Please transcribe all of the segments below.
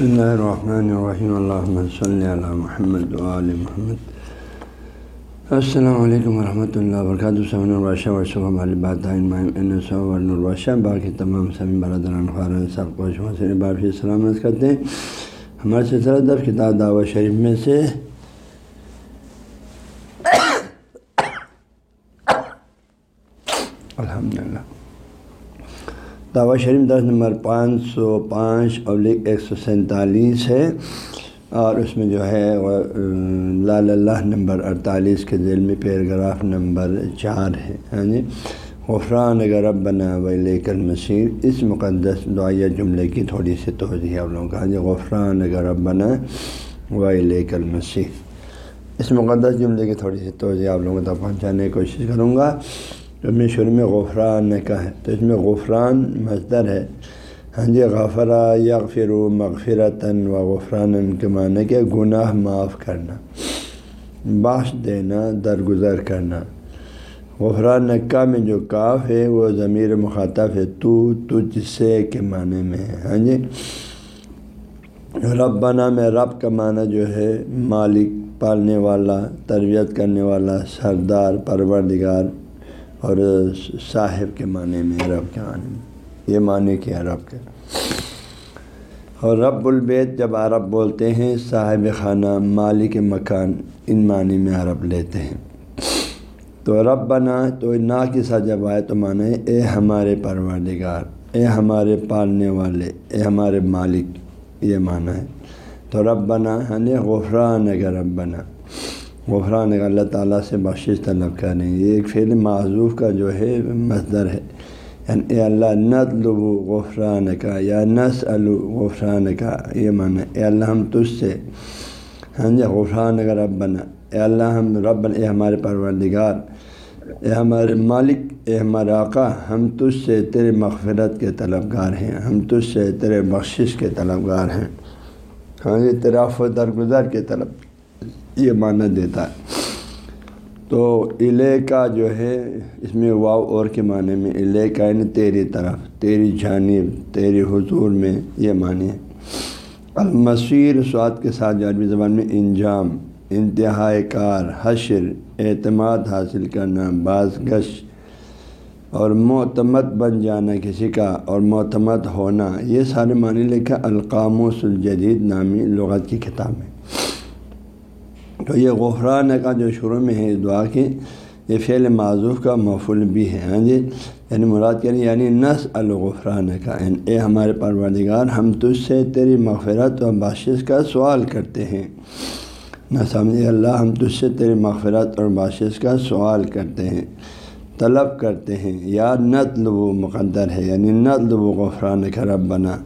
بسم اللہ الرحمن الرحیم اللہ صلی علی محمد علیہ محمد السلام علیکم ورحمۃ اللہ وبرکاتہ سمن البادشہ ورثہ البادشہ باقی تمام سبھی برادران خارن سب کو بارفی سلامت کرتے ہیں ہمارے سلسلہ در کتاب دعوت شریف میں سے الحمد للہ دعوت شریف دس نمبر پانچ سو پانچ ابلک ایک سو سینتالیس ہے اور اس میں جو ہے لال اللہ نمبر اڑتالیس کے ذیل میں پیراگراف نمبر چار ہے ہاں جی؟ غفران اگر رب بنا و لے کر مسیر اس مقدس دعائیہ جملے کی تھوڑی سی توضیع آپ لوگوں کا ہاں جی؟ غفران اگر رب بنا و لے کر اس مقدس جملے کی تھوڑی سی توضیع آپ لوگوں تک پہنچانے کی کوشش کروں گا۔ جو میں شروع میں غفران نے کہا ہے۔ تو اس میں غفران مزدر ہے۔ ہاں جی غفرا یغفر و مغفرتاً و غفران کے معنی کہ گناہ معاف کرنا باش دینا، درگزر کرنا۔ غفران نکا میں جو کاف ہے، وہ ضمیر مخاطب ہے تو تجھ سے کے معنی میں ہے۔ ہاں جی ربنا میں رب کا معنی جو ہے، مالک، پالنے والا، تربیت کرنے والا، سردار، پروردگار اور صاحب کے معنی میں، رب کے معنی میں۔ یہ معنی کیا رب کے؟ اور رب البیت جب عرب بولتے ہیں، صاحب خانہ، مالک مکان، ان معنی میں عرب لیتے ہیں۔ تو رب بنا تو نا کے ساتھ جب آئے تو معنی اے ہمارے پروردگار، اے ہمارے پالنے والے، اے ہمارے مالک، یہ معنی ہے۔ تو رب بنا یعنی ہاں جی، غفران اگر رب بنا غفران اگر اللہ تعالیٰ سے بخشش طلب کریں یہ ایک فعل معذوف کا جو ہے، مصدر ہے۔ یعنی اے اللہ نت لبو غفران کا یا نس الو غفران کا یہ معنی اے اللہ، ہم تجھ سے ہاں جی غفران اگر رب بنا اے اللہ، ہم رب اے ہمارے پروردگار۔ اے ہمارے مالک، اے ہمارے آقا، ہم تجھ سے تیرے مغفرت کے طلبگار ہیں۔ ہم تجھ سے تیرے بخشش کے طلبگار ہیں۔ ہاں جی تراف و درگزر کے طلب۔ یہ معنی دیتا ہے۔ تو علیہ کا جو ہے، اس میں واؤ اور کے معنی میں علیہ کا یعنی تیری طرف، تیری جانب، تیری حضور میں یہ معنی ہے۔ المصیر سواد کے ساتھ عربی زبان میں انجام، انتہائی کار، حشر، اعتماد حاصل کرنا بعض گش اور معتمد بن جانا کسی کا اور معتمد ہونا، یہ سارے معنی لکھا القاموس الجدید نامی لغت کی کتاب میں۔ تو یہ غفران کا جو شروع میں ہے اس دعا کی، یہ فعل معذوف کا مفول بھی ہے ہاں جی؟ یعنی مراد کریں یعنی نس الغفران کا۔ یعنی اے ہمارے پروردگار، ہم تجھ سے تیری مغفرت و باشش کا سوال کرتے ہیں۔ نہ سمجھے اللہ، ہم تجھ سے تیری مغفرت اور باشش کا سوال کرتے ہیں، طلب کرتے ہیں۔ یا نت و مقدر ہے یعنی نت و غفران کا رب بنا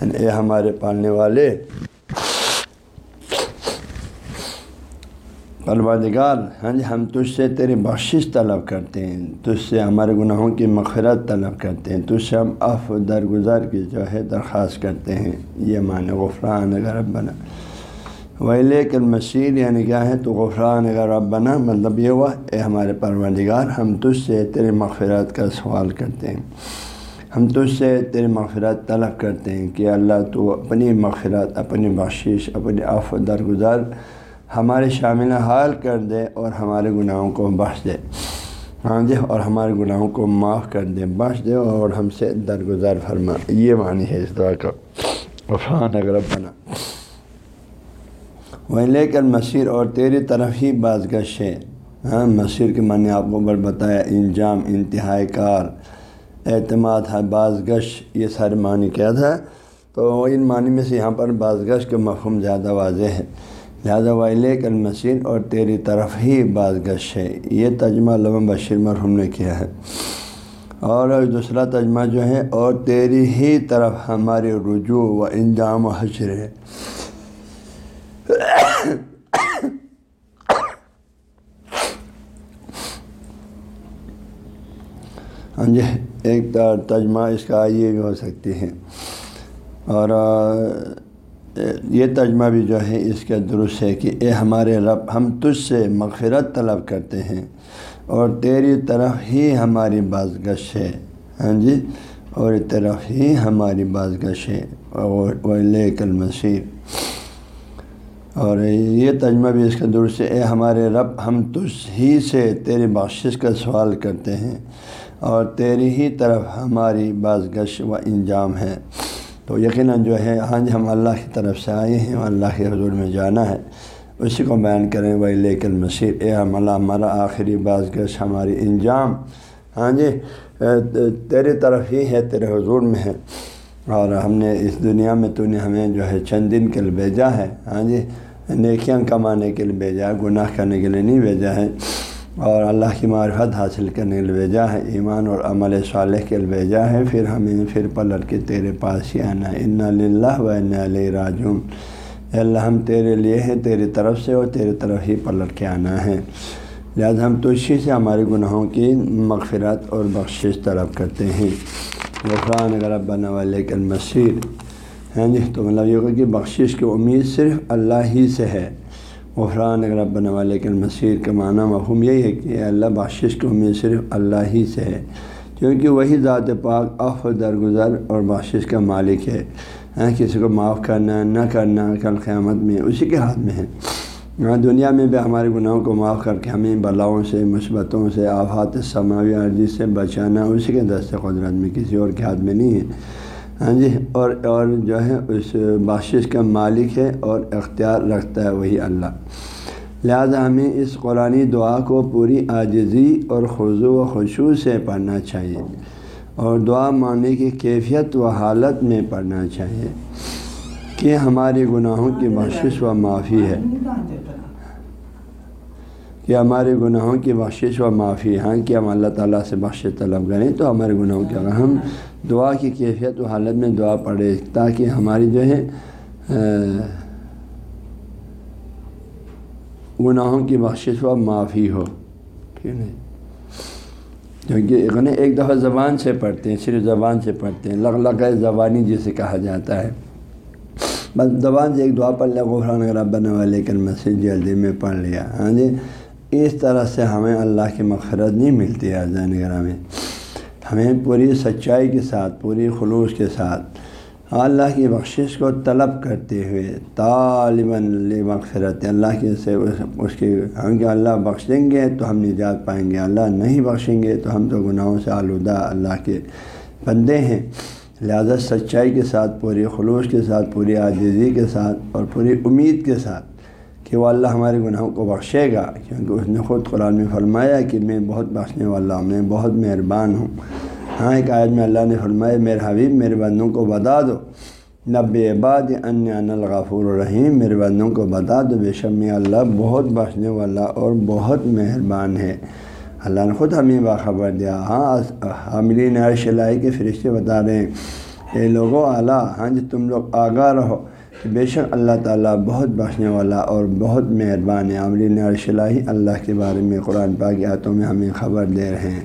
یعنی اے ہمارے پالنے والے پروردگار ہاں جی ہم تجھ سے تیری بخشش طلب کرتے ہیں، تجھ سے ہمارے گناہوں کی مغفرت طلب کرتے ہیں، تجھ سے ہم اف درگزر کی جو ہے درخواست کرتے ہیں۔ یہ معنی غفران اگر رب بنا ویلے کل مشیر یعنی کیا ہے؟ تو غفران اگر رب بنا مطلب یہ ہوا، اے ہمارے پروردگار، ہم تجھ سے تیری مغفرت کا سوال کرتے ہیں۔ ہم تجھ سے تیری مغفرت طلب کرتے ہیں کہ اللہ تو اپنی مغفرت، اپنی بخشش، اپنی آف درگزر ہمارے شامل حال کر دے اور ہمارے گناہوں کو بخش دے۔ ہاں جی اور ہمارے گناہوں کو معاف کر دے، بخش دے اور ہم سے درگزر فرما۔ یہ معنی ہے اس دعا کا۔ غفران اگر بنا وہیں لے کر مصیر اور تیری طرف ہی بعض گش ہے۔ ہاں مصیر کے معنی آپ کو بڑھ بتایا انجام، انتہائی کار، اعتماد ہاں، ہے بعض گش یہ سارے معنی کیا تھا تو ان معنی میں سے یہاں پر بعض کا مفہوم زیادہ واضح ہے لہٰذا ویلے کل مسیر اور تیری طرف ہی بعض گش ہے۔ یہ ترجمہ علامہ بشیر مرحوم نے کیا ہے۔ اور دوسرا ترجمہ جو ہے، اور تیری ہی طرف ہمارے رجوع و انجام و حشر ہے۔ ہاں جی ایک ترجمہ اس کا یہ بھی ہو سکتی ہے۔ اور یہ ترجمہ بھی جو ہے اس کا درست ہے کہ اے ہمارے رب، ہم تجھ سے مغفرت طلب کرتے ہیں اور تیری طرف ہی ہماری باز گش ہے۔ ہاں جی؟ اور طرف ہی ہماری بعض گش ہے۔ اور لے کل اور یہ تجمہ بھی اس کا درست ہے۔ اے ہمارے رب، ہم تجھ ہی سے تیرے بخشش کا سوال کرتے ہیں اور تیری ہی طرف ہماری بعض گش و انجام ہے۔ تو یقیناً جو ہے ہاں جی ہم اللہ کی طرف سے آئے ہیں اللہ کے حضور میں جانا ہے۔ اسی کو بیان کریں، وہی لے کر مسیر اے ہم ہمارا آخری بعض گش ہماری انجام۔ ہاں جی تیرے طرف ہی ہے، تیرے حضور میں ہے۔ اور ہم نے اس دنیا میں تو نے ہمیں جو ہے چند دن کے لیے بھیجا ہے۔ ہاں جی نیکیاں کمانے کے لیے بھیجا ہے، گناہ کرنے کے لیے نہیں بھیجا ہے۔ اور اللہ کی معرفت حاصل کرنے کے بھیجا ہے، ایمان اور عمل صالح کے لیے ہے۔ پھر ہمیں پھر پلٹ کے تیرے پاس ہی آنا۔ ہے ان اللہ و ان علیہ راجون اللہ، ہم تیرے لیے ہیں، تیری طرف سے اور تیرے طرف ہی پلٹ کے آنا ہے۔ لہٰذا ہم توشی سے ہمارے گناہوں کی مغفرت اور بخشش طلب کرتے ہیں۔ غفران اگر اب بنا والے کل مسیر ہیں جی تو مطلب یہ کہ بخشش کی امید صرف اللہ ہی سے ہے۔ غفران اگر اب مسیر کا معنی مفہوم یہی ہے کہ اللہ بخشش کی امید صرف اللہ ہی سے ہے، کیونکہ وہی ذات پاک اف درگزر اور بخشش کا مالک ہے۔ کسی کو معاف کرنا، نہ کرنا کل قیامت میں اسی کے ہاتھ میں ہے۔ ہاں دنیا میں بھی ہمارے گناہوں کو معاف کر کے ہمیں بلاؤں سے، مثبتوں سے، آفات، سماوی عرضی سے بچانا اسی کے دست قدرت میں کسی اور کے ہاتھ میں نہیں ہے۔ ہاں جی اور اور جو ہے اس بخشش کا مالک ہے اور اختیار رکھتا ہے وہی اللہ۔ لہذا ہمیں اس قرآن دعا کو پوری عاجزی اور خضو و خشوع سے پڑھنا چاہیے اور دعا ماننے کی کیفیت و حالت میں پڑھنا چاہیے کہ ہمارے گناہوں کی بخشش و معافی ہے۔ کہ ہمارے گناہوں کی بخشش و معافی ہاں کہ ہم اللہ تعالیٰ سے بخش طلب کریں تو ہمارے گناہوں کے اگر ہم دعا کی کیفیت و حالت میں دعا پڑھے تاکہ ہماری جو ہے گناہوں کی بخشش و معافی ہو، ٹھیک ہے کیونکہ ایک دفعہ زبان سے پڑھتے ہیں، صرف زبان سے پڑھتے ہیں لگ لگ زبانی جسے کہا جاتا ہے۔ بس زبان سے ایک دعا پڑھ لیا، غفران اگر والے کل مسجد جلدی میں پڑھ لیا۔ ہاں جی؟ اس طرح سے ہمیں اللہ کی مغفرت نہیں ملتی ہے نگر میں ہمیں پوری سچائی کے ساتھ، پوری خلوص کے ساتھ اللہ کی بخشش کو طلب کرتے ہوئے طالباً مغفرت اللہ کے سے اس کی ہم کہ اللہ بخش دیں گے تو ہم نجات پائیں گے، اللہ نہیں بخشیں گے تو ہم تو گناہوں سے آلودہ اللہ کے بندے ہیں۔ لہذا سچائی کے ساتھ، پوری خلوص کے ساتھ، پوری عاجزی کے ساتھ اور پوری امید کے ساتھ کہ وہ اللہ ہمارے گناہوں کو بخشے گا، کیونکہ اس نے خود قرآن میں فرمایا کہ میں بہت بخشنے والا ہوں، میں بہت مہربان ہوں۔ ہاں ایک آیت میں اللہ نے فرمایا، میرے حبیب، میرے بندوں کو بتا دو۔ نب عباد ان ان الغفور الرحیم، میرے بندوں کو بتا دو، بے شمی اللہ بہت بخشنے والا اور بہت مہربان ہے۔ اللہ نے خود ہمیں باخبر دیا۔ ہاں حاملین عرش لائی کے فرشتے بتا رہے ہیں، اے لوگوں اعلیٰ ہاں جی تم لوگ آگاہ رہو۔ کہ بے شک اللہ تعالیٰ بہت بخشنے والا اور بہت مہربان ہے۔ عاملین عرش لائی اللہ کے بارے میں قرآن پاک آیتوں میں ہمیں خبر دے رہے ہیں۔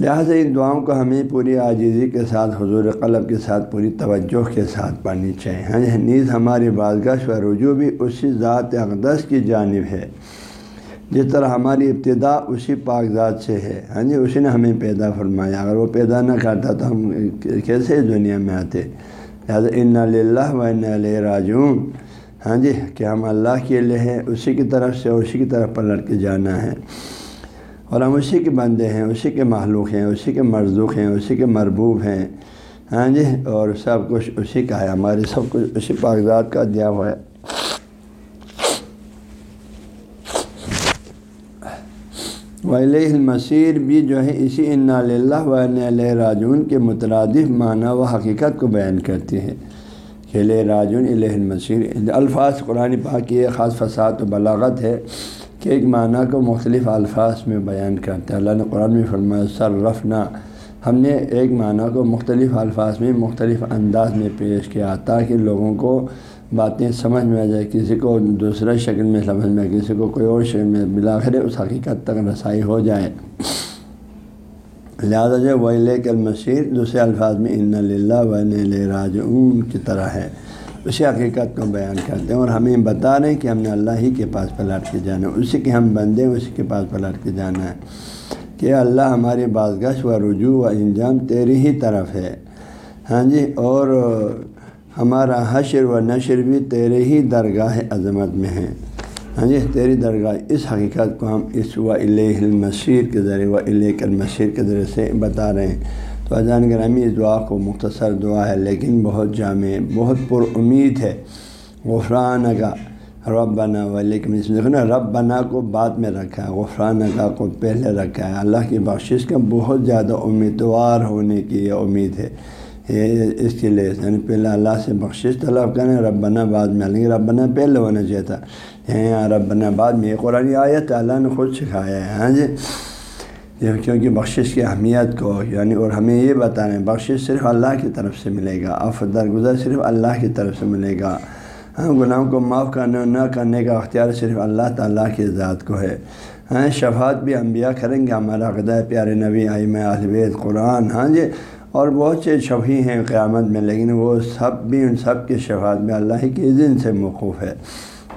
لہٰذا ان دعاؤں کو ہمیں پوری عاجزی کے ساتھ، حضور قلب کے ساتھ، پوری توجہ کے ساتھ پڑھنی چاہیے۔ ہاں جی نیز ہماری بازگاہ و رجوع بھی اسی ذات اقدس کی جانب ہے۔ جس طرح ہماری ابتدا اسی کاغذات سے ہے۔ ہاں جی اسی نے ہمیں پیدا فرمایا۔ اگر وہ پیدا نہ کرتا تو ہم کیسے اس دنیا میں آتے؟ لہٰذا ان اللہ و علیہ راجون ہاں جی کہ ہم اللہ کے لیے ہیں، اسی کی طرف سے اسی کی طرف پلٹ کے جانا ہے۔ اور ہم اسی کے بندے ہیں، اسی کے معلوق ہیں، اسی کے مرزوق ہیں، اسی کے مربوب ہیں۔ ہاں جی اور سب کچھ اسی کا ہے ہمارے سب کچھ اسی کاغذات کا دیا ہوا ہے۔ ولی المصیر بھی جو ہے اسی ان اللہ و علیہ راجون کے مترادف معنی و حقیقت کو بیان کرتے ہیں۔ کہ راجون الہ المصیر الفاظ قرآن پاک کی ایک خاص فساد و بلاغت ہے کہ ایک معنی کو مختلف الفاظ میں بیان کرتے ہیں اللہ نے قرآن میں فرمایا سر رفنا ہم نے ایک معنی کو مختلف الفاظ میں، مختلف انداز میں پیش کیا تاکہ لوگوں کو باتیں سمجھ میں آ جائے، کسی کو دوسرا شکل میں سمجھ میں کسی کو کوئی اور شکل میں بلاخر اس حقیقت تک رسائی ہو جائے۔ لہٰذا جو ویلے کے المشیر دوسرے الفاظ میں ان اللہ و راج اون کی طرح ہے۔ اسی حقیقت کو بیان کرتے ہیں اور ہمیں بتا رہے ہیں کہ ہم نے اللہ ہی کے پاس پلٹ کے جانا ہے۔ اسی کے ہم بندے اسی کے پاس پلٹ کے جانا ہے کہ اللہ ہماری بازگش و رجوع و انجام تیری ہی طرف ہے۔ ہاں جی اور ہمارا حشر و نشر بھی تیرے ہی درگاہ عظمت میں ہے۔ ہاں جی تیری درگاہ اس حقیقت کو ہم اس و المسیر کے ذریعے و علیہ المسیر کے ذریعے سے بتا رہے ہیں۔ تو اذان گرامی اس دعا کو مختصر دعا ہے، لیکن بہت جامع، بہت پر امید ہے۔ غفران کا رب بنا و لیکن اس میں رب بنا کو بعد میں رکھا ہے غفران کا کو پہلے رکھا ہے۔ اللہ کی بخشش کا بہت زیادہ امیدوار ہونے کی یہ امید ہے۔ یہ اس کے لیے یعنی پہلے اللہ سے بخشش طلب کریں رب بنا بعد میں، لیکن رب بنا پہلے ہونا چاہیے تھا۔ یعنی یہاں رب بنا بعد میں، یہ قرآن آیت اللہ نے خود سکھایا ہے ہاں جی؟ کیونکہ بخشش کی اہمیت کو یعنی اور ہمیں یہ بتانا ہے، بخشش صرف اللہ کی طرف سے ملے گا اف درگزر صرف اللہ کی طرف سے ملے گا۔ ہاں غلام کو معاف کرنے اور نہ کرنے کا اختیار صرف اللہ تعالیٰ کی ذات کو ہے۔ ہاں شفاعت بھی انبیاء کریں گے، ہمارا قدع پیارے نبی آئم الوید قرآن ہاں جی؟ اور بہت سے شفیع ہیں قیامت میں، لیکن وہ سب بھی ان سب کے شفاعت میں اللہ کے اذن سے موقوف ہے۔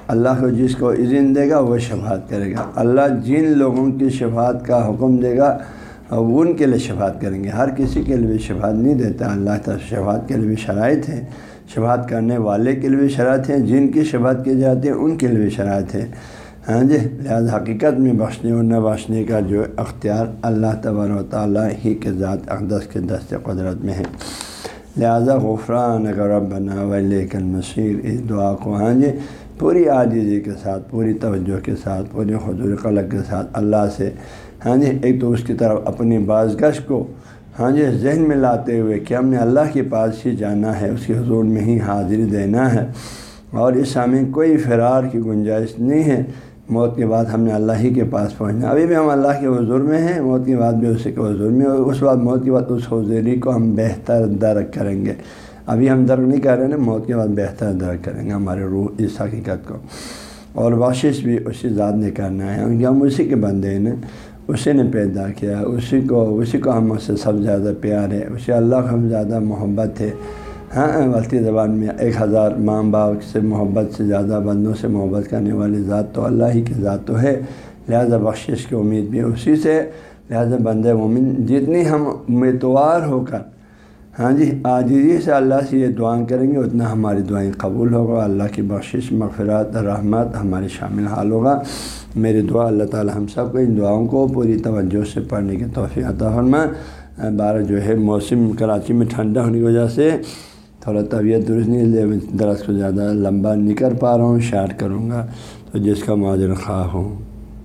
اللہ کو جس کو اذن دے گا، وہ شفاعت کرے گا۔ اللہ جن لوگوں کی شفاعت کا حکم دے گا، وہ ان کے لیے شفاعت کریں گے۔ ہر کسی کے لیے بھی شفاعت نہیں دیتا۔ اللہ تعالیٰ شفاعت کے لیے بھی شرائط ہیں۔ شفاعت کرنے والے کے لیے بھی شرائط ہیں۔ جن کی شفاعت کی جاتی ہے، ان کے لیے بھی شرائط ہے ہاں جی لہٰذا حقیقت میں بخشنے اور نہ بخشنے کا جو اختیار اللہ تبار و تعالیٰ ہی کے ذات اقدس کے دست قدرت میں ہے۔ لہٰذا غفران اگر رب بنا مشیر اس دعا کو ہاں جی پوری عاجزی کے ساتھ، پوری توجہ کے ساتھ، پوری حضور قلق کے ساتھ اللہ سے ہاں جی ایک تو اس کی طرف اپنی بازگش کو ہاں جی ذہن میں لاتے ہوئے کہ ہم نے اللہ کے پاس ہی جانا ہے، اس کے حضور میں ہی حاضری دینا ہے۔ اور اس سامنے کوئی فرار کی گنجائش نہیں ہے۔ موت کے بعد ہم نے اللہ ہی کے پاس پہنچنا ابھی بھی ہم اللہ کے حضور میں ہیں، موت کے بعد بھی اسی کے حضور میں اس بعد موت کے بعد اس حضوری کو ہم بہتر درک کریں گے۔ ابھی ہم درک نہیں کر رہے ہیں، موت کے بعد بہتر درک کریں گے ہمارے روح اس حقیقت کو۔ اور بخشش بھی اسی ذات نے کرنا ہے۔ کیونکہ ہم اسی کے بندے ہیں، اسی نے پیدا کیا اسی کو اسی کو ہم سے سب زیادہ پیار ہے اسی اللہ کو ہم زیادہ محبت ہے۔ ہاں غلطی زبان میں ایک ہزار ماں باپ سے محبت سے زیادہ بندوں سے محبت کرنے والی ذات تو اللہ ہی کی ذات تو ہے۔ لہذا بخشش کی امید بھی اسی سے لہٰذا بند مومن، جتنی ہم امیدوار ہو کر ہاں جی آجی سے اللہ سے یہ دعائیں کریں گے، اتنا ہماری دعائیں قبول ہوگا۔ اللہ کی بخشش مغفرات رحمت ہماری شامل حال ہوگا۔ میری دعا، اللہ تعالی ہم سب کو ان دعاؤں کو پوری توجہ سے پڑھنے کی توفیع عطا فرما بارہ جو ہے، موسم کراچی میں ٹھنڈا ہونے کی وجہ سے تھوڑا طبیعت درست نہیں درخت کو زیادہ لمبا نہیں کر پا رہا ہوں، شارٹ کروں گا، تو جس کا معذر خواہ ہوں۔